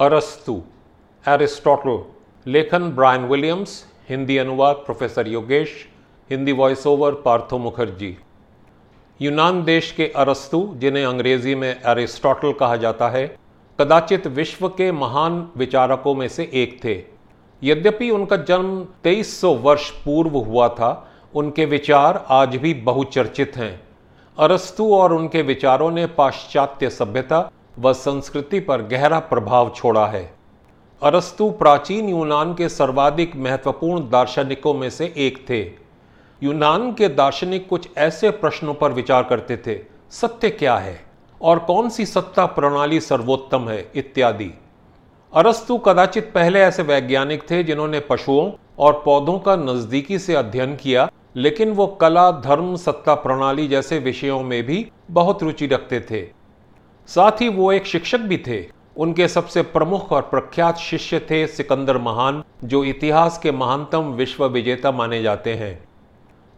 अरस्तु, एरिस्टोटल, लेखन Brian Williams, Hindi अनुवाद professor Yogesh, Hindi voice over Partho Mukherjee. यूनान देश के अरस्तु, जिन्हें अंग्रेज़ी में एरिस्टोटल कहा जाता है, कदाचित विश्व के महान विचारकों में से एक थे। यद्यपि उनका जन्म 2300 वर्ष पूर्व हुआ था, उनके विचार आज भी बहुचर्चित हैं। अरस्तु और उनके विचारों ने पाश्चात्य सभ्यता व संस्कृति पर गहरा प्रभाव छोड़ा है। अरस्तु प्राचीन यूनान के सर्वाधिक महत्वपूर्ण दार्शनिकों में से एक थे। यूनान के दार्शनिक कुछ ऐसे प्रश्नों पर विचार करते थे, सत्य क्या है? और कौन सी सत्ता प्रणाली सर्वोत्तम है? इत्यादि। अरस्तु कदाचित पहले ऐसे वैज्ञानिक थे जिन्होंने पशुओं और पौधों का नजदीकी से अध्ययन किया, लेकिन वो कला, धर्म, सत्ता प्रणाली जैसे विषयों में भी बहुत रुचि रखते थे। साथ ही वो एक शिक्षक भी थे। उनके सबसे प्रमुख और प्रख्यात शिष्य थे सिकंदर महान, जो इतिहास के महानतम विश्व विजेता माने जाते हैं।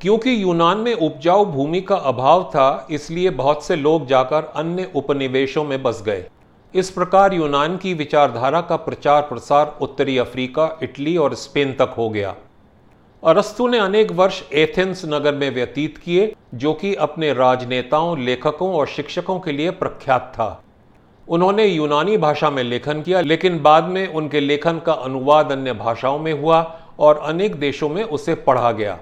क्योंकि यूनान में उपजाऊ भूमि का अभाव था, इसलिए बहुत से लोग जाकर अन्य उपनिवेशों में बस गए। इस प्रकार यूनान की विचारधारा का प्रचार प्रसार उत्तरी अफ्रीका, इटली और स्पेन तक हो गया। अरस्तु ने अनेक वर्ष एथेंस नगर में व्यतीत किए, जो कि अपने राजनेताओं, लेखकों और शिक्षकों के लिए प्रख्यात था। उन्होंने यूनानी भाषा में लेखन किया, लेकिन बाद में उनके लेखन का अनुवाद अन्य भाषाओं में हुआ और अनेक देशों में उसे पढ़ा गया।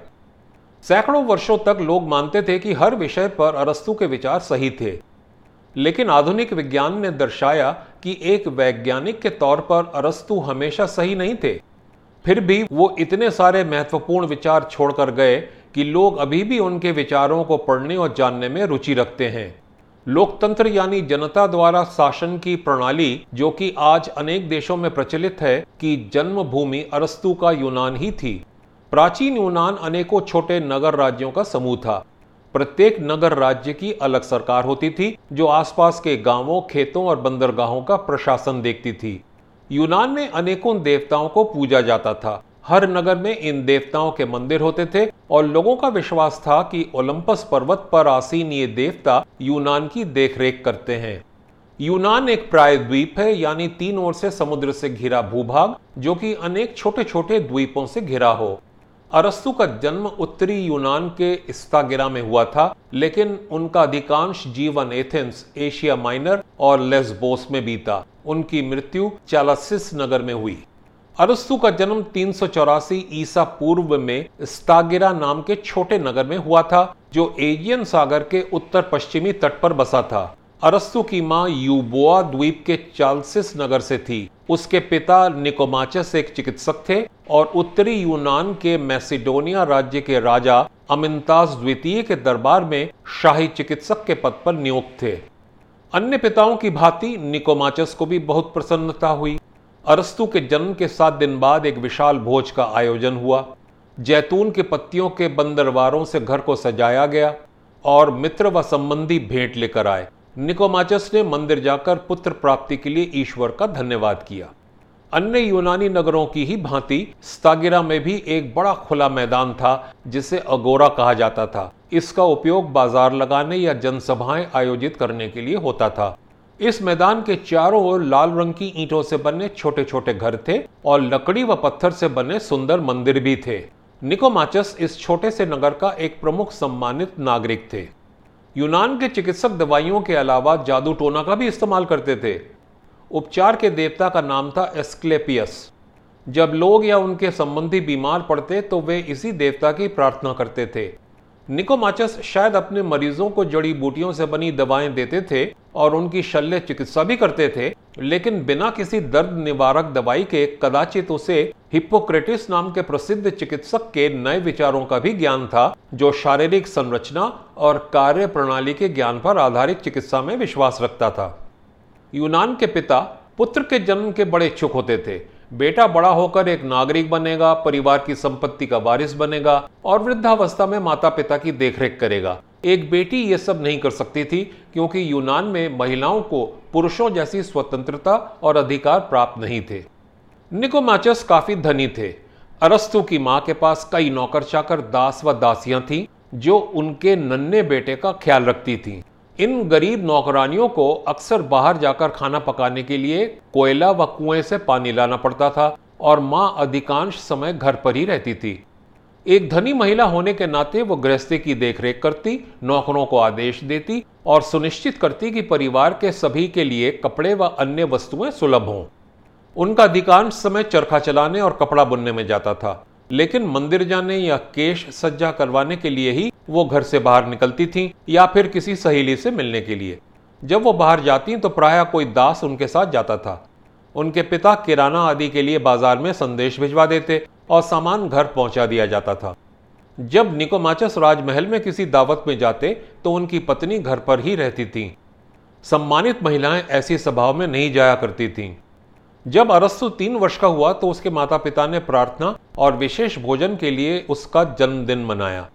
सैकड़ों वर्षों तक लोग मानते थे कि हर विषय पर अरस्तु के विचार सही थे। लेकिन आधुनिक विज्ञान ने दर्शाया कि एक वैज्ञानिक के तौर पर अरस्तु हमेशा सही नहीं थे। फिर भी वो इतने सारे महत्वपूर्ण विचार छोड़कर गए कि लोग अभी भी उनके विचारों को पढ़ने और जानने में रुचि रखते हैं। लोकतंत्र यानी जनता द्वारा शासन की प्रणाली, जो कि आज अनेक देशों में प्रचलित है, कि जन्मभूमि अरस्तु का यूनान ही थी। प्राचीन यूनान अनेकों छोटे नगर राज्यों का समूह था। प्रत्येक नगर राज्य की अलग सरकार होती थी, जो आसपास के गाँवों, खेतों और बंदरगाहों का प्रशासन देखती थी। यूनान में अनेकों देवताओं को पूजा जाता था। हर नगर में इन देवताओं के मंदिर होते थे और लोगों का विश्वास था कि ओलंपस पर्वत पर आसीन ये देवता यूनान की देखरेख करते हैं। यूनान एक प्राय द्वीप है, यानी तीन ओर से समुद्र से घिरा भूभाग, जो कि अनेक छोटे छोटे द्वीपों से घिरा हो। अरस्तु का जन्म उत्तरी यूनान के स्तागिरा में हुआ था, लेकिन उनका अधिकांश जीवन एथेंस एशिया माइनर और लेस्बोस में बीता। उनकी मृत्यु चालासिस नगर में हुई। अरस्तु का जन्म तीन सौ चौरासी ईसा पूर्व में स्तागिरा नाम के छोटे नगर में हुआ था, जो एजियन सागर के उत्तर पश्चिमी तट पर बसा था। अरस्तु की माँ यूबोआ द्वीप के चालसिस नगर से थी। उसके पिता निकोमाचस एक चिकित्सक थे और उत्तरी यूनान के मैसिडोनिया राज्य के राजा अमिनतास द्वितीय के दरबार में शाही चिकित्सक के पद पर नियुक्त थे। अन्य पिताओं की भांति निकोमाचस को भी बहुत प्रसन्नता हुई। अरस्तु के जन्म के सात दिन बाद एक विशाल भोज का आयोजन हुआ। जैतून के पत्तियों के बंदरवारों से घर को सजाया गया और मित्र व संबंधी भेंट लेकर आए। निकोमाचस ने मंदिर जाकर पुत्र प्राप्ति के लिए ईश्वर का धन्यवाद किया। अन्य यूनानी नगरों की ही भांति स्तागिरा में भी एक बड़ा खुला मैदान था, जिसे अगोरा कहा जाता था। इसका उपयोग बाज़ार लगाने या जनसभाएँ आयोजित करने के लिए होता था। इस मैदान के चारों ओर लाल रंग की ईंटों से बने छोटे छोटे घर थे और लकड़ी व पत्थर से बने सुंदर मंदिर भी थे। निकोमाचस इस छोटे से नगर का एक प्रमुख सम्मानित नागरिक थे। यूनान के चिकित्सक दवाइयों के अलावा जादू टोना का भी इस्तेमाल करते थे। उपचार के देवता का नाम था एस्क्लेपियस। जब लोग या उनके संबंधी बीमार पड़ते तो वे इसी देवता की प्रार्थना करते थे। निकोमाचस शायद अपने मरीजों को जड़ी बूटियों से बनी दवाएँ देते थे और उनकी शल्य चिकित्सा भी करते थे, लेकिन बिना किसी दर्द निवारक दवाई के कदाचित उसे हिप्पोक्रेटिस नाम के प्रसिद्ध चिकित्सक के नए विचारों का भी ज्ञान था, जो शारीरिक संरचना और कार्य प्रणाली के ज्ञान पर आधारित चिकित्सा में विश्वास रखता था। यूनान के पिता पुत्र के जन्म के बड़े इच्छुक होते थे। बेटा बड़ा होकर एक नागरिक बनेगा, परिवार की संपत्ति का वारिस बनेगा और वृद्धावस्था में माता पिता की देखरेख करेगा। एक बेटी ये सब नहीं कर सकती थी, क्योंकि यूनान में महिलाओं को पुरुषों जैसी स्वतंत्रता और अधिकार प्राप्त नहीं थे। निकोमाचस काफ़ी धनी थे। अरस्तु की माँ के पास कई नौकर चाकर दास व दासियाँ थीं, जो उनके नन्हे बेटे का ख्याल रखती थीं। इन गरीब नौकरानियों को अक्सर बाहर जाकर खाना पकाने के लिए कोयला व कुएँ से पानी लाना पड़ता था और माँ अधिकांश समय घर पर ही रहती थी। एक धनी महिला होने के नाते वो गृहस्थी की देखरेख करती, नौकरों को आदेश देती और सुनिश्चित करती कि परिवार के सभी के लिए कपड़े व अन्य वस्तुएँ सुलभ हों। उनका अधिकांश समय चरखा चलाने और कपड़ा बुनने में जाता था। लेकिन मंदिर जाने या केश सज्जा करवाने के लिए ही वो घर से बाहर निकलती थीं या फिर किसी सहेली से मिलने के लिए। जब वो बाहर जाती तो प्रायः कोई दास उनके साथ जाता था। उनके पिता किराना आदि के लिए बाज़ार में संदेश भिजवा देते और सामान घर पहुँचा दिया जाता था। जब निकोमाचस राजमहल में किसी दावत में जाते तो उनकी पत्नी घर पर ही रहती थी। सम्मानित महिलाएँ ऐसी सभाओं में नहीं जाया करती थीं। जब अरस्तु तीन वर्ष का हुआ तो उसके माता पिता ने प्रार्थना और विशेष भोजन के लिए उसका जन्मदिन मनाया।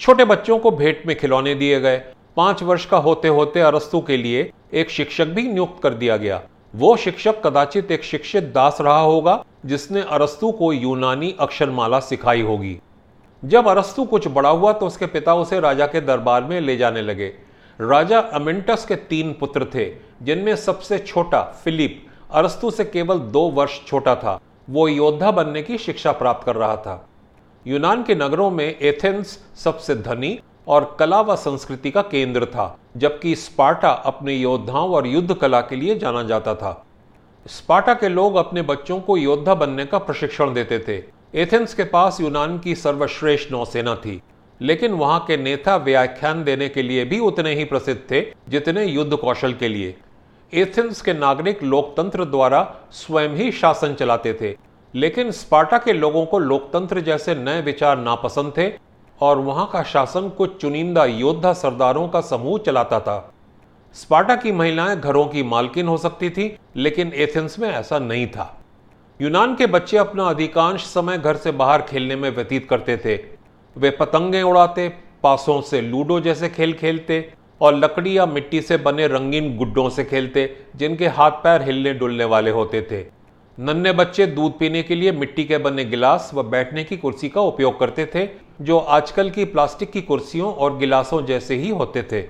छोटे बच्चों को भेंट में खिलौने दिए गए। पाँच वर्ष का होते होते अरस्तु के लिए एक शिक्षक भी नियुक्त कर दिया गया। वो शिक्षक कदाचित एक शिक्षित दास रहा होगा, जिसने अरस्तु को यूनानी अक्षरमाला सिखाई होगी। जब अरस्तु कुछ बड़ा हुआ तो उसके पिता उसे राजा के दरबार में ले जाने लगे। राजा अमिंटस के तीन पुत्र थे, जिनमें सबसे छोटा फिलिप अरस्तु से केवल दो वर्ष छोटा था। वो योद्धा बनने की शिक्षा प्राप्त कर रहा था। यूनान के नगरों में एथेंस सबसे धनी और कला व संस्कृति का केंद्र था, जबकि स्पार्टा अपने योद्धाओं और युद्ध कला के लिए जाना जाता था। स्पार्टा के लोग अपने बच्चों को योद्धा बनने का प्रशिक्षण देते थे। एथेंस के पास यूनान की सर्वश्रेष्ठ नौसेना थी, लेकिन वहाँ के नेता व्याख्यान देने के लिए भी उतने ही प्रसिद्ध थे जितने युद्ध कौशल के लिए। एथेंस के नागरिक लोकतंत्र द्वारा स्वयं ही शासन चलाते थे। लेकिन स्पार्टा के लोगों को लोकतंत्र जैसे नए विचार नापसंद थे और वहाँ का शासन कुछ चुनिंदा योद्धा सरदारों का समूह चलाता था। स्पार्टा की महिलाएँ घरों की मालकिन हो सकती थी, लेकिन एथेंस में ऐसा नहीं था। यूनान के बच्चे अपना अधिकांश समय घर से बाहर खेलने में व्यतीत करते थे। वे पतंगे उड़ाते, पासों से लूडो जैसे खेल खेलते और लकड़ी या मिट्टी से बने रंगीन गुड्डों से खेलते, जिनके हाथ पैर हिलने डुलने वाले होते थे। नन्हे बच्चे दूध पीने के लिए मिट्टी के बने गिलास व बैठने की कुर्सी का उपयोग करते थे, जो आजकल की प्लास्टिक की कुर्सियों और गिलासों जैसे ही होते थे।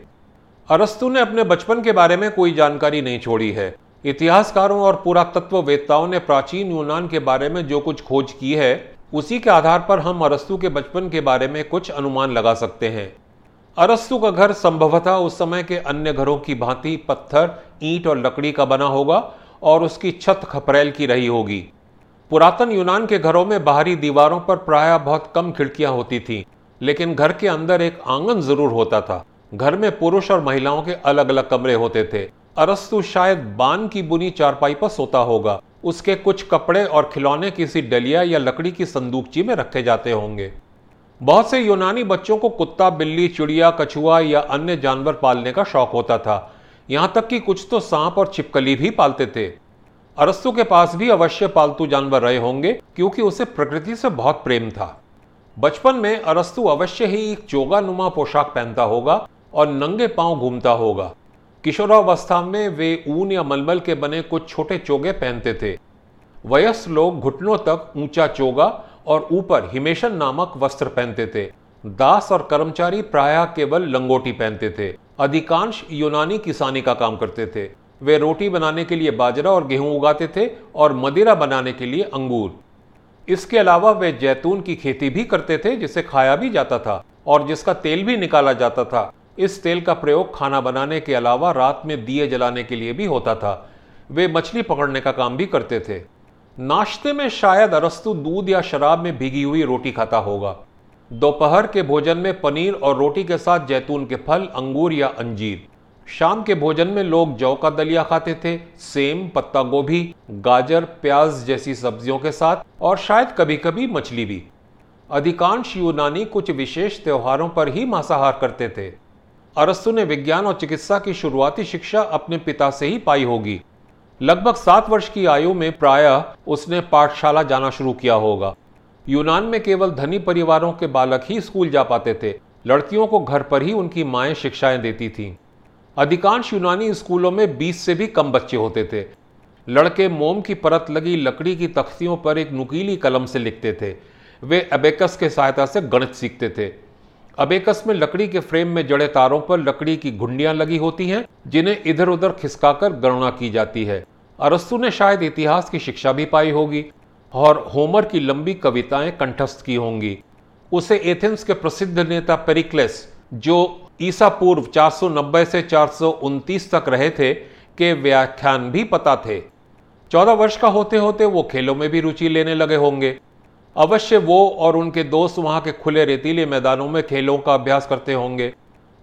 अरस्तु ने अपने बचपन के बारे में कोई जानकारी नहीं छोड़ी है। इतिहासकारों और पुरातत्व वेत्ताओं ने प्राचीन यूनान के बारे में जो कुछ खोज की है, उसी के आधार पर हम अरस्तु के बचपन के बारे में कुछ अनुमान लगा सकते हैं। अरस्तु का घर संभवतः उस समय के अन्य घरों की भांति पत्थर ईंट और लकड़ी का बना होगा और उसकी छत खपरेल की रही होगी। पुरातन यूनान के घरों में बाहरी दीवारों पर प्रायः बहुत कम खिड़कियाँ होती थीं, लेकिन घर के अंदर एक आँगन ज़रूर होता था। घर में पुरुष और महिलाओं के अलग अलग कमरे होते थे। अरस्तु शायद बान की बुनी चारपाई पर सोता होगा। उसके कुछ कपड़े और खिलौने किसी डलिया या लकड़ी की संदूकची में रखे जाते होंगे। बहुत से यूनानी बच्चों को कुत्ता, बिल्ली, चिड़िया, कछुआ या अन्य जानवर पालने का शौक होता था। यहाँ तक कि कुछ तो सांप और छिपकली भी पालते थे। अरस्तु के पास भी अवश्य पालतू जानवर रहे होंगे, क्योंकि उसे प्रकृति से बहुत प्रेम था। बचपन में अरस्तु अवश्य ही एक चोगा नुमा पोशाक पहनता होगा और नंगे पाँव घूमता होगा। किशोरावस्था में वे ऊन या मलमल के बने कुछ छोटे चोगे पहनते थे। वयस्क लोग घुटनों तक ऊँचा चोगा और ऊपर हिमेशन नामक वस्त्र पहनते थे। दास और कर्मचारी प्रायः केवल लंगोटी पहनते थे। अधिकांश यूनानी किसानी का काम करते थे। वे रोटी बनाने के लिए बाजरा और गेहूँ उगाते थे और मदिरा बनाने के लिए अंगूर। इसके अलावा वे जैतून की खेती भी करते थे, जिसे खाया भी जाता था और जिसका तेल भी निकाला जाता था। इस तेल का प्रयोग खाना बनाने के अलावा रात में दिए जलाने के लिए भी होता था। वे मछली पकड़ने का काम भी करते थे। नाश्ते में शायद अरस्तु दूध या शराब में भीगी हुई रोटी खाता होगा। दोपहर के भोजन में पनीर और रोटी के साथ जैतून के फल, अंगूर या अंजीर। शाम के भोजन में लोग जौ का दलिया खाते थे, सेम, पत्ता गोभी, गाजर, प्याज जैसी सब्जियों के साथ और शायद कभी कभी मछली भी। अधिकांश यूनानी कुछ विशेष त्योहारों पर ही मांसाहार करते थे। अरस्तु ने विज्ञान और चिकित्सा की शुरुआती शिक्षा अपने पिता से ही पाई होगी। लगभग सात वर्ष की आयु में प्रायः उसने पाठशाला जाना शुरू किया होगा। यूनान में केवल धनी परिवारों के बालक ही स्कूल जा पाते थे। लड़कियों को घर पर ही उनकी माएँ शिक्षाएँ देती थीं। अधिकांश यूनानी स्कूलों में 20 से भी कम बच्चे होते थे। लड़के मोम की परत लगी लकड़ी की तख्तियों पर एक नुकीली कलम से लिखते थे। वे अबेकस के सहायता से गणित सीखते थे। अबेकस में लकड़ी के फ्रेम में जड़े तारों पर लकड़ी की घुंडियाँ लगी होती हैं, जिन्हें इधर उधर खिसकाकर गणना की जाती है। अरस्तु ने शायद इतिहास की शिक्षा भी पाई होगी और होमर की लंबी कविताएँ कंठस्थ की होंगी। उसे एथेंस के प्रसिद्ध नेता पेरिक्लेस, जो ईसा पूर्व 490 से चार सौ उनतीस तक रहे थे, के व्याख्यान भी पता थे। चौदह वर्ष का होते होते वो खेलों में भी रुचि लेने लगे होंगे। अवश्य वो और उनके दोस्त वहाँ के खुले रेतीले मैदानों में खेलों का अभ्यास करते होंगे।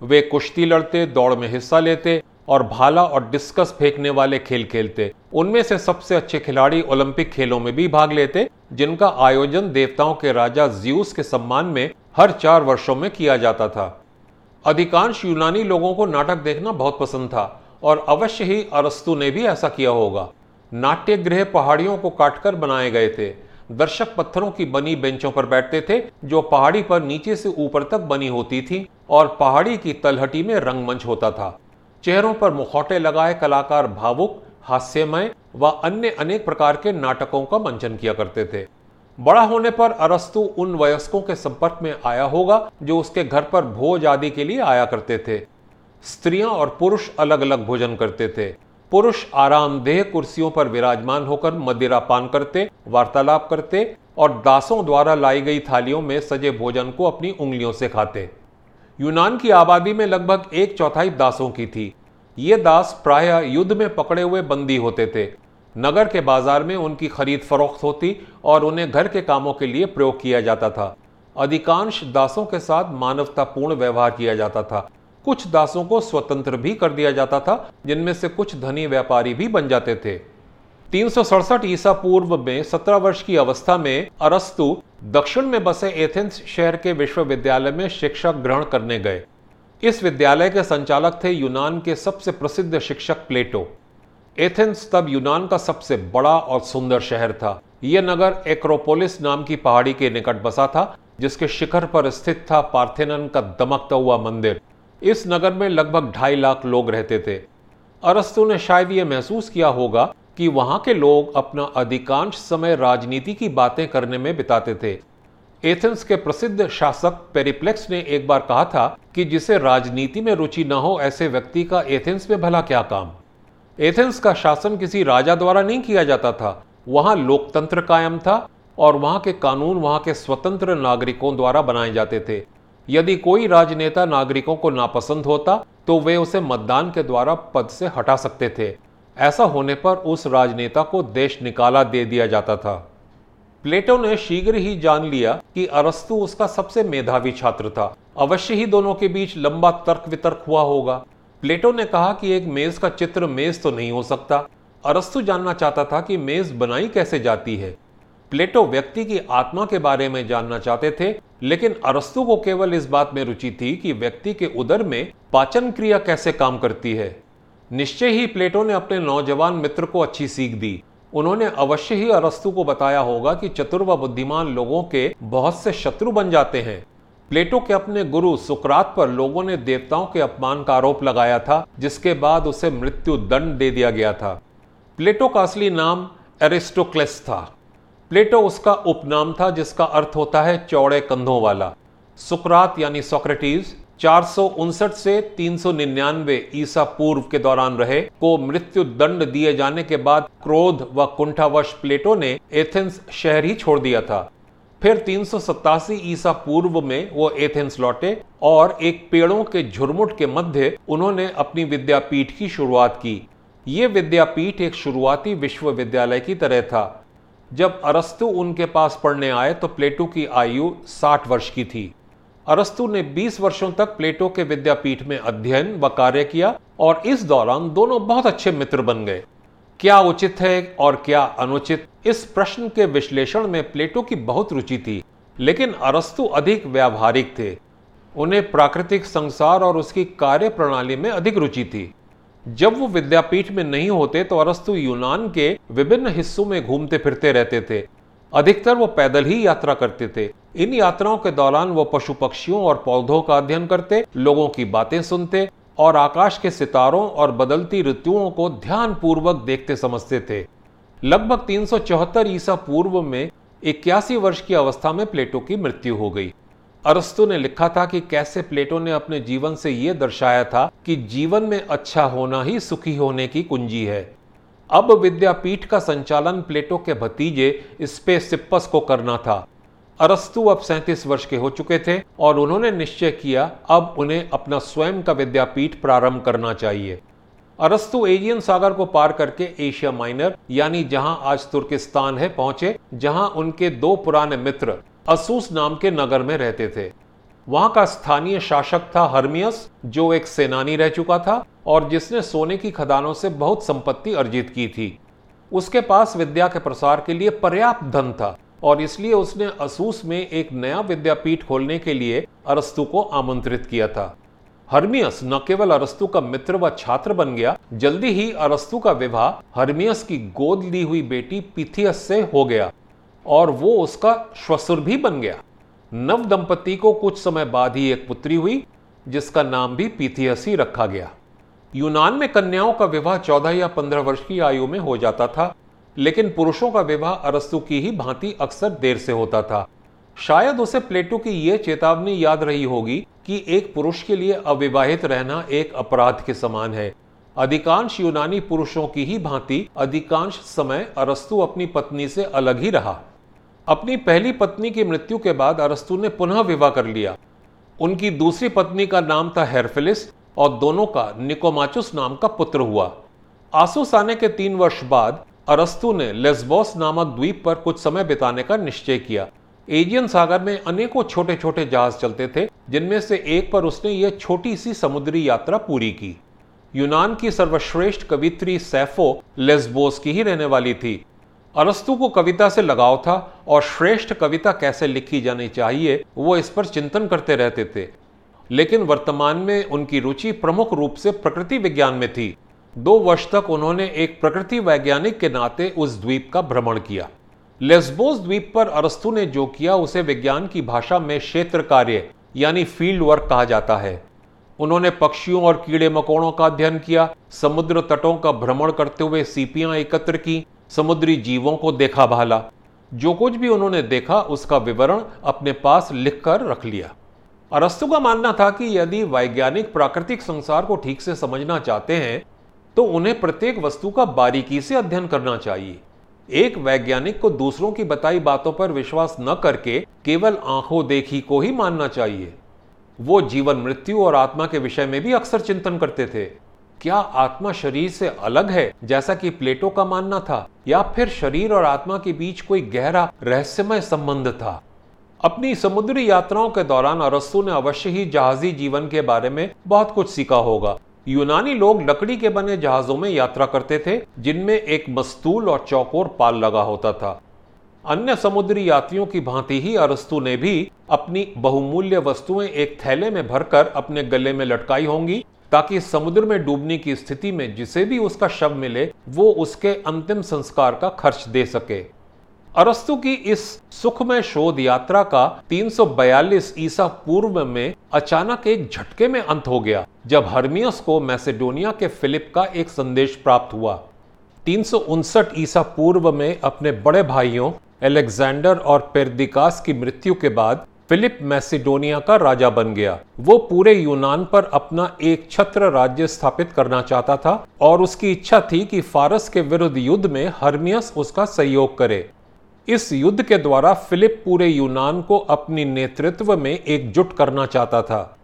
वे कुश्ती लड़ते, दौड़ में हिस्सा लेते और भाला और डिस्कस फेंकने वाले खेल खेलते। उनमें से सबसे अच्छे खिलाड़ी ओलंपिक खेलों में भी भाग लेते, जिनका आयोजन देवताओं के राजा ज्यूस के सम्मान में हर चार वर्षों में किया जाता था। अधिकांश यूनानी लोगों को नाटक देखना बहुत पसंद था, और अवश्य ही अरस्तु ने भी ऐसा किया होगा। नाट्य गृह पहाड़ियों को काटकर बनाए गए थे। दर्शक पत्थरों की बनी बेंचों पर बैठते थे, जो पहाड़ी पर नीचे से ऊपर तक बनी होती थी, और पहाड़ी की तलहटी में रंगमंच होता था। चेहरों पर मुखौटे लगाए कलाकार भावुक, हास्यमय व अन्य अनेक प्रकार के नाटकों का मंचन किया करते थे। बड़ा होने पर अरस्तु उन वयस्कों के संपर्क में आया होगा जो उसके घर पर भोज आदि के लिए आया करते थे। स्त्रियाँ और पुरुष अलग अलग भोजन करते थे। पुरुष आरामदेह कुर्सियों पर विराजमान होकर मदिरा पान करते, वार्तालाप करते और दासों द्वारा लाई गई थालियों में सजे भोजन को अपनी उंगलियों से खाते। यूनान की आबादी में लगभग एक चौथाई दासों की थी। ये दास प्राय युद्ध में पकड़े हुए बंदी होते थे। नगर के बाज़ार में उनकी खरीद फरोख्त होती और उन्हें घर के कामों के लिए प्रयोग किया जाता था। अधिकांश दासों के साथ मानवतापूर्ण व्यवहार किया जाता था। कुछ दासों को स्वतंत्र भी कर दिया जाता था, जिनमें से कुछ धनी व्यापारी भी बन जाते थे। तीन सौ सड़सठ ईसा पूर्व में 17 वर्ष की अवस्था में अरस्तु दक्षिण में बसे एथेंस शहर के विश्वविद्यालय में शिक्षा ग्रहण करने गए। इस विद्यालय के संचालक थे यूनान के सबसे प्रसिद्ध शिक्षक प्लेटो। एथेंस तब यूनान का सबसे बड़ा और सुंदर शहर था। यह नगर एक्रोपोलिस नाम की पहाड़ी के निकट बसा था, जिसके शिखर पर स्थित था पार्थेनन का दमकता हुआ मंदिर। इस नगर में लगभग ढाई लाख लोग रहते थे। अरस्तु ने शायद यह महसूस किया होगा कि वहाँ के लोग अपना अधिकांश समय राजनीति की बातें करने में बिताते थे। एथेंस के प्रसिद्ध शासक पेरिप्लेक्स ने एक बार कहा था कि जिसे राजनीति में रुचि न हो, ऐसे व्यक्ति का एथेंस में भला क्या काम। एथेंस का शासन किसी राजा द्वारा नहीं किया जाता था। वहाँ लोकतंत्र कायम था और वहाँ के कानून, वहाँ के स्वतंत्र नागरिकों द्वारा बनाए जाते थे। यदि कोई राजनेता नागरिकों को नापसंद होता तो वे उसे मतदान के द्वारा पद से हटा सकते थे। ऐसा होने पर उस राजनेता को देश निकाला दे दिया जाता था। प्लेटो ने शीघ्र ही जान लिया कि अरस्तु उसका सबसे मेधावी छात्र था। अवश्य ही दोनों के बीच लंबा तर्क वितर्क हुआ होगा। प्लेटो ने कहा कि एक मेज का चित्र मेज तो नहीं हो सकता। अरस्तु जानना चाहता था कि मेज बनाई कैसे जाती है। प्लेटो व्यक्ति की आत्मा के बारे में जानना चाहते थे, लेकिन अरस्तु को केवल इस बात में रुचि थी कि व्यक्ति के उदर में पाचन क्रिया कैसे काम करती है। निश्चय ही प्लेटो ने अपने नौजवान मित्र को अच्छी सीख दी। उन्होंने अवश्य ही अरस्तु को बताया होगा कि चतुर व बुद्धिमान लोगों के बहुत से शत्रु बन जाते हैं। प्लेटो के अपने गुरु सुकरात पर लोगों ने देवताओं के अपमान का आरोप लगाया था, जिसके बाद उसे मृत्यु दंड दे दिया गया था। प्लेटो का असली नाम एरिस्टोक्लेस था। प्लेटो उसका उपनाम था, जिसका अर्थ होता है चौड़े कंधों वाला। सुकरात यानी सोक्रेटिस चार सौ उनसठ से 399 ईसा पूर्व के दौरान रहे, को मृत्यु दंड दिए जाने के बाद क्रोध व कुंठावश प्लेटो ने एथेंस शहर ही छोड़ दिया था। फिर तीन ईसा पूर्व में वो एथेंस लौटे और एक पेड़ों के झुरमुट के मध्य उन्होंने अपनी विद्यापीठ की शुरुआत की। ये विद्यापीठ एक शुरुआती विश्वविद्यालय की तरह था। जब अरस्तु उनके पास पढ़ने आए तो प्लेटो की आयु 60 वर्ष की थी। अरस्तु ने 20 वर्षों तक प्लेटो के विद्यापीठ में अध्ययन व कार्य किया और इस दौरान दोनों बहुत अच्छे मित्र बन गए। क्या उचित है और क्या अनुचित? इस प्रश्न के विश्लेषण में प्लेटो की बहुत रुचि थी, लेकिन अरस्तु अधिक व्यावहारिक थे। उन्हें प्राकृतिक संसार और उसकी कार्य प्रणाली में अधिक रुचि थी। जब वो विद्यापीठ में नहीं होते तो अरस्तु यूनान के विभिन्न हिस्सों में घूमते फिरते रहते थे। अधिकतर वो पैदल ही यात्रा करते थे। इन यात्राओं के दौरान वो पशु पक्षियों और पौधों का अध्ययन करते, लोगों की बातें सुनते और आकाश के सितारों और बदलती ऋतुओं को ध्यान पूर्वक देखते समझते थे। लगभग तीन सौ चौहत्तर ईसा पूर्व में इक्यासी वर्ष की अवस्था में प्लेटो की मृत्यु हो गई। अरस्तु ने लिखा था कि कैसे प्लेटो ने अपने जीवन से यह दर्शाया था कि जीवन में अच्छा होना ही सुखी होने की कुंजी है। अब विद्यापीठ का संचालन प्लेटो के भतीजे स्पेसिपस को करना था। अरस्तु अब सैंतीस वर्ष के हो चुके थे और उन्होंने निश्चय किया, अब उन्हें अपना स्वयं का विद्यापीठ प्रारंभ करना चाहिए। अरस्तु एजियन सागर को पार करके एशिया माइनर, यानी जहाँ आज तुर्किस्तान है, पहुँचे, जहाँ उनके दो पुराने मित्र, असूस नाम के नगर में रहते थे। वहाँ का स्थानीय शासक था हर्मियस, जो एक सेनानी रह चुका था और जिसने सोने की खदानों से बहुत संपत्ति अर्जित की थी। उसके पास विद्या के प्रसार के लिए पर्याप्त धन था और इसलिए उसने असूस में एक नया विद्यापीठ खोलने के लिए अरस्तु को आमंत्रित किया था। हर्मियस न केवल अरस्तु का मित्र व छात्र बन गया, जल्दी ही अरस्तु का विवाह हर्मियस की गोद ली हुई बेटी पिथियस से हो गया और वो उसका श्वसुर भी बन गया। नव दंपति को कुछ समय बाद ही एक पुत्री हुई, जिसका नाम भी पीथियस रखा गया। यूनान में कन्याओं का विवाह चौदह या पंद्रह वर्ष की आयु में हो जाता था, लेकिन पुरुषों का विवाह अरस्तु की ही भांति अक्सर देर से होता था। शायद उसे प्लेटो की यह चेतावनी याद रही होगी कि एक पुरुष के लिए अविवाहित रहना एक अपराध के समान है। अधिकांश यूनानी पुरुषों की ही भांति अधिकांश समय अरस्तु अपनी पत्नी से अलग ही रहा। अपनी पहली पत्नी की मृत्यु के बाद अरस्तु ने पुनः विवाह कर लिया। उनकी दूसरी पत्नी का नाम था हेरफिलिस और दोनों का निकोमाचुस नाम का पुत्र हुआ। आसूस आने के तीन वर्ष बाद अरस्तु ने लेस्बोस नामक द्वीप पर कुछ समय बिताने का निश्चय किया। एजियन सागर में अनेकों छोटे छोटे जहाज़ चलते थे, जिनमें से एक पर उसने यह छोटी सी समुद्री यात्रा पूरी की। यूनान की सर्वश्रेष्ठ कवित्री सैफो लेस्बोस की ही रहने वाली थी। अरस्तु को कविता से लगाव था और श्रेष्ठ कविता कैसे लिखी जानी चाहिए, वो इस पर चिंतन करते रहते थे। लेकिन वर्तमान में उनकी रुचि प्रमुख रूप से प्रकृति विज्ञान में थी। दो वर्ष तक उन्होंने एक प्रकृति वैज्ञानिक के नाते उस द्वीप का भ्रमण किया। लेस्बोस द्वीप पर अरस्तु ने जो किया, उसे विज्ञान की भाषा में क्षेत्र कार्य, यानी फ़ील्ड वर्क कहा जाता है। उन्होंने पक्षियों और कीड़े मकोड़ों का अध्ययन किया, समुद्र तटों का भ्रमण करते हुए सीपियाँ एकत्र की समुद्री जीवों को देखा भाला। जो कुछ भी उन्होंने देखा, उसका विवरण अपने पास लिखकर रख लिया। अरस्तु का मानना था कि यदि वैज्ञानिक प्राकृतिक संसार को ठीक से समझना चाहते हैं तो उन्हें प्रत्येक वस्तु का बारीकी से अध्ययन करना चाहिए। एक वैज्ञानिक को दूसरों की बताई बातों पर विश्वास न करके केवल आँखों देखी को ही मानना चाहिए। वो जीवन, मृत्यु और आत्मा के विषय में भी अक्सर चिंतन करते थे। क्या आत्मा शरीर से अलग है, जैसा कि प्लेटो का मानना था, या फिर शरीर और आत्मा के बीच कोई गहरा रहस्यमय संबंध था? अपनी समुद्री यात्राओं के दौरान अरस्तु ने अवश्य ही जहाजी जीवन के बारे में बहुत कुछ सीखा होगा। यूनानी लोग लकड़ी के बने जहाजों में यात्रा करते थे, जिनमें एक मस्तूल और चौकोर पाल लगा होता था। अन्य समुद्री यात्रियों की भांति ही अरस्तु ने भी अपनी बहुमूल्य वस्तुएँ एक थैले में भरकर अपने गले में लटकाई होंगी ताकि समुद्र में डूबने की स्थिति में जिसे भी उसका शव मिले, वो उसके अंतिम संस्कार का खर्च दे सके। अरस्तु की इस सुखमय शोध यात्रा का 342 ईसा पूर्व में अचानक एक झटके में अंत हो गया, जब हर्मियस को मैसेडोनिया के फिलिप का एक संदेश प्राप्त हुआ। तीन सौ उनसठ ईसा पूर्व में अपने बड़े भाइयों एलेक्जेंडर और पेरदिकास की मृत्यु के बाद फिलिप मैसिडोनिया का राजा बन गया। वो पूरे यूनान पर अपना एक छत्र राज्य स्थापित करना चाहता था और उसकी इच्छा थी कि फारस के विरुद्ध युद्ध में हर्मियस उसका सहयोग करे। इस युद्ध के द्वारा फिलिप पूरे यूनान को अपनी नेतृत्व में एकजुट करना चाहता था।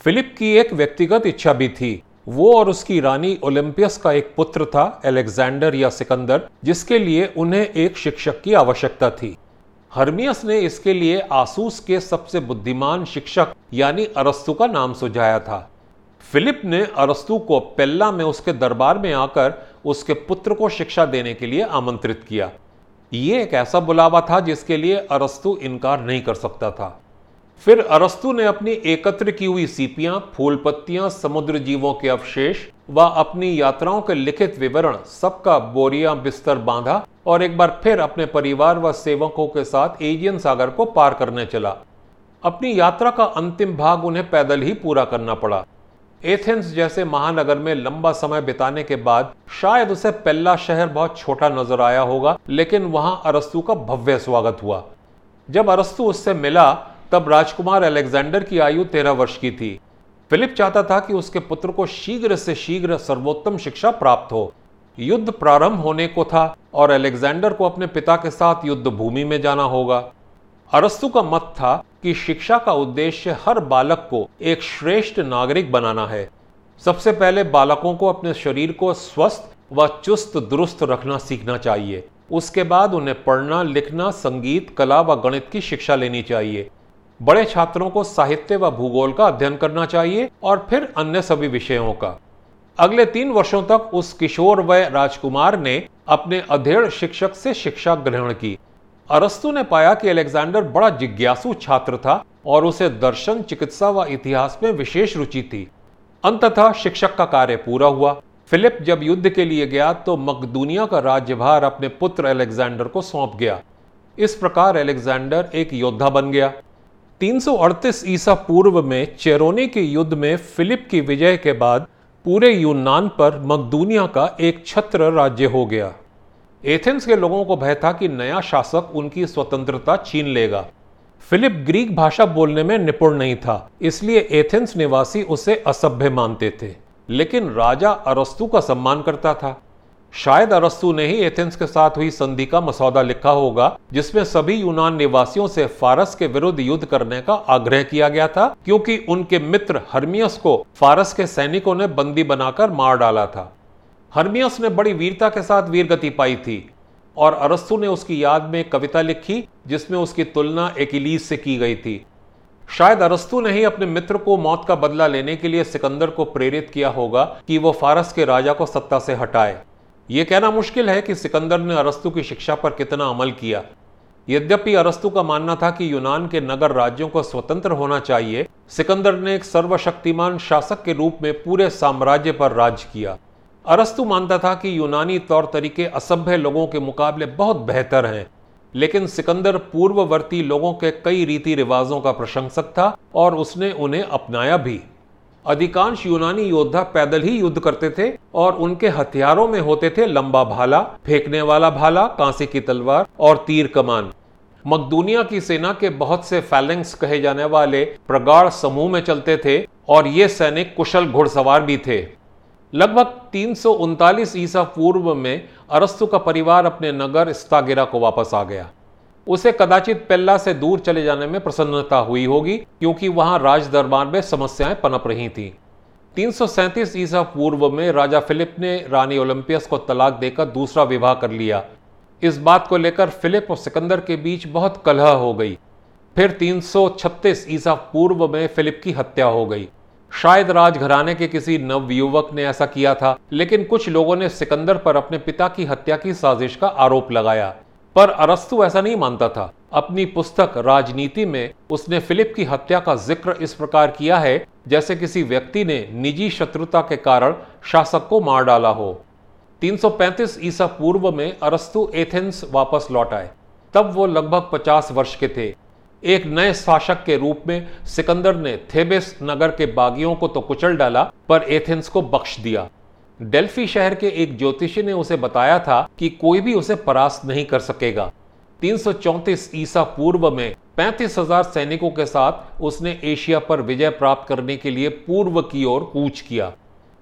फिलिप की एक व्यक्तिगत इच्छा भी थी। वो और उसकी रानी ओलंपियस का एक पुत्र था एलेक्जेंडर या सिकंदर, जिसके लिए उन्हें एक शिक्षक की आवश्यकता थी। हर्मियस ने इसके लिए आसूस के सबसे बुद्धिमान शिक्षक, यानी अरस्तु का नाम सुझाया था। फिलिप ने अरस्तु को पेल्ला में उसके दरबार में आकर उसके पुत्र को शिक्षा देने के लिए आमंत्रित किया। ये एक ऐसा बुलावा था जिसके लिए अरस्तु इनकार नहीं कर सकता था। फिर अरस्तु ने अपनी एकत्र की हुई सीपियाँ फूल पत्तियाँ समुद्र जीवों के अवशेष व अपनी यात्राओं के लिखित विवरण, सबका बोरिया बिस्तर बांधा और एक बार फिर अपने परिवार व सेवकों के साथ एजियन सागर को पार करने चला। अपनी यात्रा का अंतिम भाग उन्हें पैदल ही पूरा करना पड़ा। एथेंस जैसे महानगर में लंबा समय बिताने के बाद शायद उसे पेल्ला शहर बहुत छोटा नज़र आया होगा, लेकिन वहाँ अरस्तु का भव्य स्वागत हुआ। जब अरस्तु उससे मिला, तब राजकुमार अलेक्जेंडर की आयु तेरह वर्ष की थी। फिलिप चाहता था कि उसके पुत्र को शीघ्र से शीघ्र सर्वोत्तम शिक्षा प्राप्त हो। युद्ध प्रारंभ होने को था और अलेक्जेंडर को अपने पिता के साथ युद्ध भूमि में जाना होगा। अरस्तु का मत था कि शिक्षा का उद्देश्य हर बालक को एक श्रेष्ठ नागरिक बनाना है। सबसे पहले बालकों को अपने शरीर को स्वस्थ व चुस्त दुरुस्त रखना सीखना चाहिए। उसके बाद उन्हें पढ़ना, लिखना, संगीत, कला व गणित की शिक्षा लेनी चाहिए। बड़े छात्रों को साहित्य व भूगोल का अध्ययन करना चाहिए और फिर अन्य सभी विषयों का। अगले तीन वर्षों तक उस किशोर व राजकुमार ने अपने अधेड़ शिक्षक से शिक्षा ग्रहण की। अरस्तु ने पाया कि अलेक्जेंडर बड़ा जिज्ञासु छात्र था और उसे दर्शन, चिकित्सा व इतिहास में विशेष रुचि थी। अंततः शिक्षक का कार्य पूरा हुआ। फिलिप जब युद्ध के लिए गया तो मकदूनिया का राज्यभार अपने पुत्र अलेक्जेंडर को सौंप गया। इस प्रकार अलेक्जेंडर एक योद्धा बन गया। 338 ईसा पूर्व में चेरोनी के युद्ध में फिलिप की विजय के बाद पूरे यूनान पर मकदूनिया का एक छत्र राज्य हो गया। एथेंस के लोगों को भय था कि नया शासक उनकी स्वतंत्रता छीन लेगा। फिलिप ग्रीक भाषा बोलने में निपुण नहीं था, इसलिए एथेंस निवासी उसे असभ्य मानते थे। लेकिन राजा अरस्तु का सम्मान करता था। शायद अरस्तु ने ही एथेंस के साथ हुई संधि का मसौदा लिखा होगा, जिसमें सभी यूनान निवासियों से फारस के विरुद्ध युद्ध करने का आग्रह किया गया था, क्योंकि उनके मित्र हर्मियस को फारस के सैनिकों ने बंदी बनाकर मार डाला था। हर्मियस ने बड़ी वीरता के साथ वीरगति पाई थी, और अरस्तु ने उसकी याद में कविता लिखी, जिसमें उसकी तुलना एकिलीस से की गई थी। शायद अरस्तु ने ही अपने मित्र को मौत का बदला लेने के लिए सिकंदर को प्रेरित किया होगा कि वो फारस के राजा को सत्ता से हटाए। यह कहना मुश्किल है कि सिकंदर ने अरस्तु की शिक्षा पर कितना अमल किया। यद्यपि अरस्तु का मानना था कि यूनान के नगर राज्यों को स्वतंत्र होना चाहिए, सिकंदर ने एक सर्वशक्तिमान शासक के रूप में पूरे साम्राज्य पर राज किया। अरस्तु मानता था कि यूनानी तौर तरीके असभ्य लोगों के मुकाबले बहुत बेहतर हैं, लेकिन सिकंदर पूर्ववर्ती लोगों के कई रीति रिवाजों का प्रशंसक था और उसने उन्हें अपनाया भी। अधिकांश यूनानी योद्धा पैदल ही युद्ध करते थे और उनके हथियारों में होते थे लंबा भाला, फेंकने वाला भाला, कांसे की तलवार और तीर कमान। मकदूनिया की सेना के बहुत से फैलेंग्स कहे जाने वाले प्रगाढ़ समूह में चलते थे और ये सैनिक कुशल घुड़सवार भी थे। लगभग तीन सौ उनतालीस ईसा पूर्व में अरस्तु का परिवार अपने नगर स्तागिरा को वापस आ गया। उसे कदाचित पेल्ला से दूर चले जाने में प्रसन्नता हुई होगी, क्योंकि वहाँ राज दरबार में समस्याएँ पनप रही थीं। तीन ईसा पूर्व में राजा फिलिप ने रानी ओलंपियस को तलाक देकर दूसरा विवाह कर लिया। इस बात को लेकर फिलिप और सिकंदर के बीच बहुत कलह हो गई। फिर 336 ईसा पूर्व में फिलिप की हत्या हो गई। शायद राजघराने के किसी नवयुवक ने ऐसा किया था, लेकिन कुछ लोगों ने सिकंदर पर अपने पिता की हत्या की साजिश का आरोप लगाया। पर अरस्तु ऐसा नहीं मानता था। अपनी पुस्तक राजनीति में उसने फिलिप की हत्या का ज़िक्र इस प्रकार किया है, जैसे किसी व्यक्ति ने निजी शत्रुता के कारण शासक को मार डाला हो। 335 ईसा पूर्व में अरस्तु एथेंस वापस लौट आए। तब वो लगभग 50 वर्ष के थे। एक नए शासक के रूप में सिकंदर ने थेबेस नगर के बागियों को तो कुचल डाला, पर एथेंस को बख्श दिया। डेल्फी शहर के एक ज्योतिषी ने उसे बताया था कि कोई भी उसे परास्त नहीं कर सकेगा। 334 ईसा पूर्व में पैंतीस हज़ार सैनिकों के साथ उसने एशिया पर विजय प्राप्त करने के लिए पूर्व की ओर कूच किया।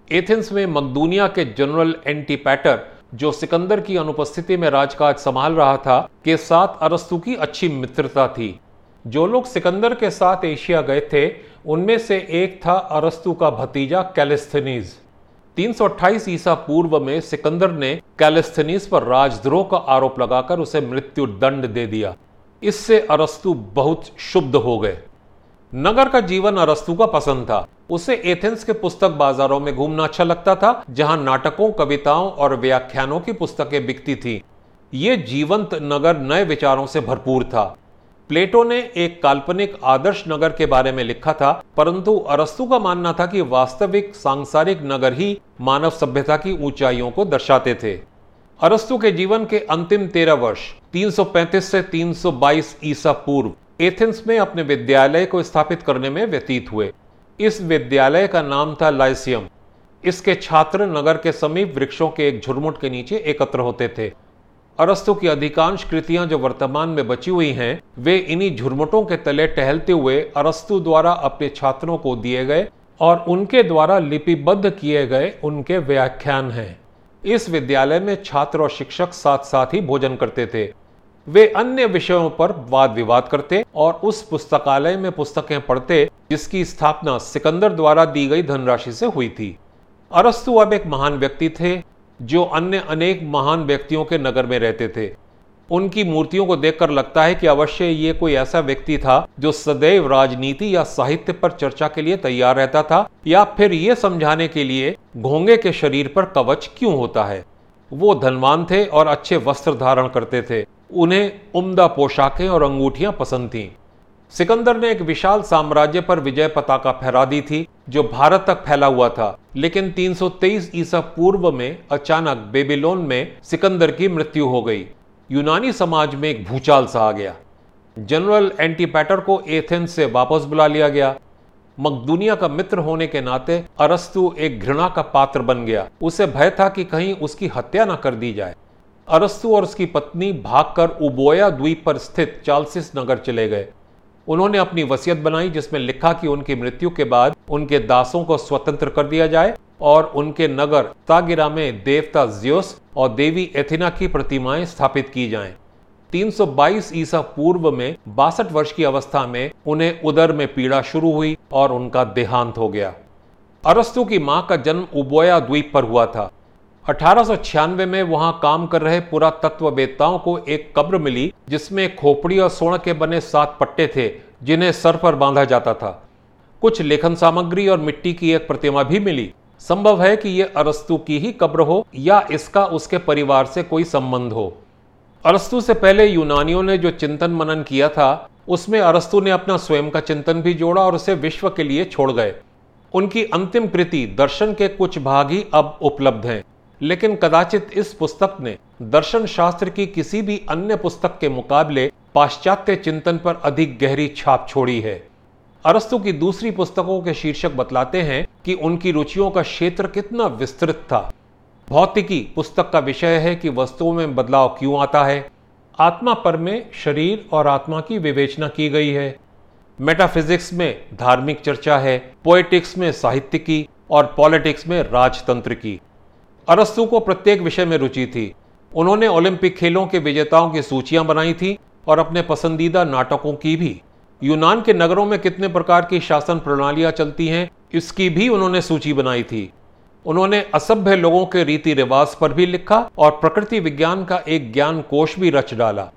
एथेंस में मकदूनिया के जनरल एंटीपैटर जो सिकंदर की अनुपस्थिति में राजकाज संभाल रहा था, के साथ अरस्तु की अच्छी मित्रता थी। जो लोग सिकंदर के साथ एशिया गए थे, उनमें से एक था अरस्तु का भतीजा कैलिस्थनीज। 328 ईसा पूर्व में सिकंदर ने कैलिस्थनीज पर राजद्रोह का आरोप लगाकर उसे मृत्यु दंड दे दिया। इससे अरस्तु बहुत शुद्ध हो गए। नगर का जीवन अरस्तु का पसंद था। उसे एथेंस के पुस्तक बाजारों में घूमना अच्छा लगता था, जहाँ नाटकों, कविताओं और व्याख्यानों की पुस्तकें बिकती थी। ये जीवंत नगर नए विचारों से भरपूर था। प्लेटो ने एक काल्पनिक आदर्श नगर के बारे में लिखा था, परंतु अरस्तु का मानना था कि वास्तविक सांसारिक नगर ही मानव सभ्यता की ऊंचाइयों को दर्शाते थे। अरस्तु के जीवन के अंतिम तेरह वर्ष 335 से 322 ईसा पूर्व, एथेंस में अपने विद्यालय को स्थापित करने में व्यतीत हुए। इस विद्यालय का नाम था लाइसियम। इसके छात्र नगर के समीप वृक्षों के एक झुरमुट के नीचे एकत्र होते थे। अरस्तु की अधिकांश कृतियाँ जो वर्तमान में बची हुई हैं, वे इन्हीं झुरमुटों के तले टहलते हुए अरस्तु द्वारा अपने छात्रों को दिए गए और उनके द्वारा लिपिबद्ध किए गए उनके व्याख्यान हैं। इस विद्यालय में छात्र और शिक्षक साथ साथ ही भोजन करते थे। वे अन्य विषयों पर वाद विवाद करते और उस पुस्तकालय में पुस्तकें पढ़ते, जिसकी स्थापना सिकंदर द्वारा दी गई धनराशि से हुई थी। अरस्तु अब एक महान व्यक्ति थे जो अन्य अनेक महान व्यक्तियों के नगर में रहते थे। उनकी मूर्तियों को देखकर लगता है कि अवश्य ये कोई ऐसा व्यक्ति था जो सदैव राजनीति या साहित्य पर चर्चा के लिए तैयार रहता था या फिर ये समझाने के लिए घोंगे के शरीर पर कवच क्यों होता है। वो धनवान थे और अच्छे वस्त्र धारण करते थे। उन्हें उम्दा पोशाकें और अंगूठियाँ पसंद थीं। सिकंदर ने एक विशाल साम्राज्य पर विजय पताका फहरा दी थी, जो भारत तक फैला हुआ था। लेकिन 323 ईसा पूर्व में अचानक बेबीलोन में सिकंदर की मृत्यु हो गई। यूनानी समाज में एक भूचाल सा आ गया। जनरल एंटीपैटर को एथेंस से वापस बुला लिया गया। मकदुनिया का मित्र होने के नाते अरस्तु एक घृणा का पात्र बन गया। उसे भय था कि कहीं उसकी हत्या न कर दी जाए। अरस्तु और उसकी पत्नी भागकर उबोया द्वीप पर स्थित चालसिस नगर चले गए। उन्होंने अपनी वसीयत बनाई जिसमें लिखा कि उनकी मृत्यु के बाद उनके दासों को स्वतंत्र कर दिया जाए और उनके नगर तागिरा में देवता जियोस और देवी एथिना की प्रतिमाएँ स्थापित की जाएँ। 322 ईसा पूर्व में बासठ वर्ष की अवस्था में उन्हें उदर में पीड़ा शुरू हुई और उनका देहांत हो गया अरस्तु की माँ का जन्म उबोया द्वीप पर हुआ था अठारह सौ छियानवे में वहाँ काम कर रहे पुरातत्ववेत्ताओं को एक कब्र मिली, जिसमें खोपड़ी और स्वर्ण के बने सात पट्टे थे, जिन्हें सर पर बांधा जाता था। कुछ लेखन सामग्री और मिट्टी की एक प्रतिमा भी मिली। संभव है कि यह अरस्तु की ही कब्र हो, या इसका उसके परिवार से कोई संबंध हो। अरस्तु से पहले यूनानियों ने जो चिंतन मनन किया था, उसमें अरस्तु ने अपना स्वयं का चिंतन भी जोड़ा और उसे विश्व के लिए छोड़ गए। उनकी अंतिम कृति दर्शन के कुछ भाग ही अब उपलब्ध हैं। लेकिन कदाचित इस पुस्तक ने दर्शन शास्त्र की किसी भी अन्य पुस्तक के मुकाबले पाश्चात्य चिंतन पर अधिक गहरी छाप छोड़ी है। अरस्तु की दूसरी पुस्तकों के शीर्षक बतलाते हैं कि उनकी रुचियों का क्षेत्र कितना विस्तृत था। भौतिकी पुस्तक का विषय है कि वस्तुओं में बदलाव क्यों आता है। आत्मा पर में शरीर और आत्मा की विवेचना की गई है। मेटाफिजिक्स में धार्मिक चर्चा है, पोएटिक्स में साहित्य की और पॉलिटिक्स में राजतंत्र की। अरस्तु को प्रत्येक विषय में रुचि थी। उन्होंने ओलंपिक खेलों के विजेताओं की सूचियाँ बनाई थी और अपने पसंदीदा नाटकों की भी। यूनान के नगरों में कितने प्रकार की शासन प्रणालियाँ चलती हैं, इसकी भी उन्होंने सूची बनाई थी। उन्होंने असभ्य लोगों के रीति रिवाज पर भी लिखा और प्रकृति विज्ञान का एक ज्ञान कोश भी रच डाला।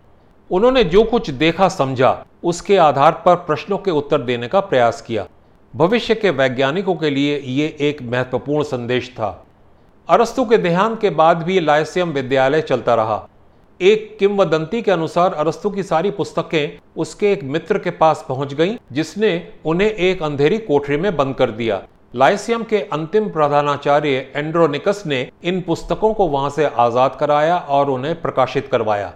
उन्होंने जो कुछ देखा समझा, उसके आधार पर प्रश्नों के उत्तर देने का प्रयास किया। भविष्य के वैज्ञानिकों के लिए ये एक महत्वपूर्ण संदेश था। अरस्तु के देहांत के बाद भी लाइसियम विद्यालय चलता रहा। एक किंवदंती के अनुसार अरस्तु की सारी पुस्तकें उसके एक मित्र के पास पहुँच गईं, जिसने उन्हें एक अंधेरी कोठरी में बंद कर दिया। लाइसियम के अंतिम प्रधानाचार्य एंड्रोनिकस ने इन पुस्तकों को वहाँ से आज़ाद कराया और उन्हें प्रकाशित करवाया।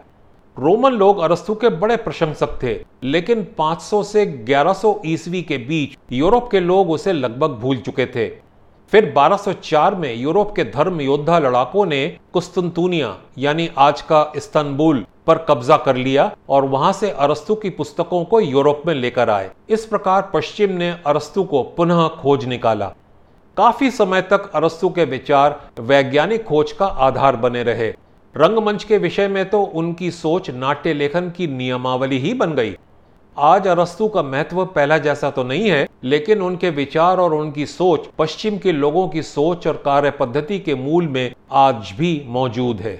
रोमन लोग अरस्तु के बड़े प्रशंसक थे लेकिन 500 से 1100 ईस्वी के बीच यूरोप के लोग उसे लगभग भूल चुके थे। फिर 1204 में यूरोप के धर्म योद्धा लड़ाकों ने कुस्तुनतुनिया यानी आज का इस्तांबुल, पर कब्जा कर लिया और वहाँ से अरस्तु की पुस्तकों को यूरोप में लेकर आए। इस प्रकार पश्चिम ने अरस्तु को पुनः खोज निकाला। काफ़ी समय तक अरस्तु के विचार वैज्ञानिक खोज का आधार बने रहे। रंगमंच के विषय में तो उनकी सोच नाट्य लेखन की नियमावली ही बन गई। आज अरस्तु का महत्व पहला जैसा तो नहीं है, लेकिन उनके विचार और उनकी सोच पश्चिम के लोगों की सोच और कार्य पद्धति के मूल में आज भी मौजूद है।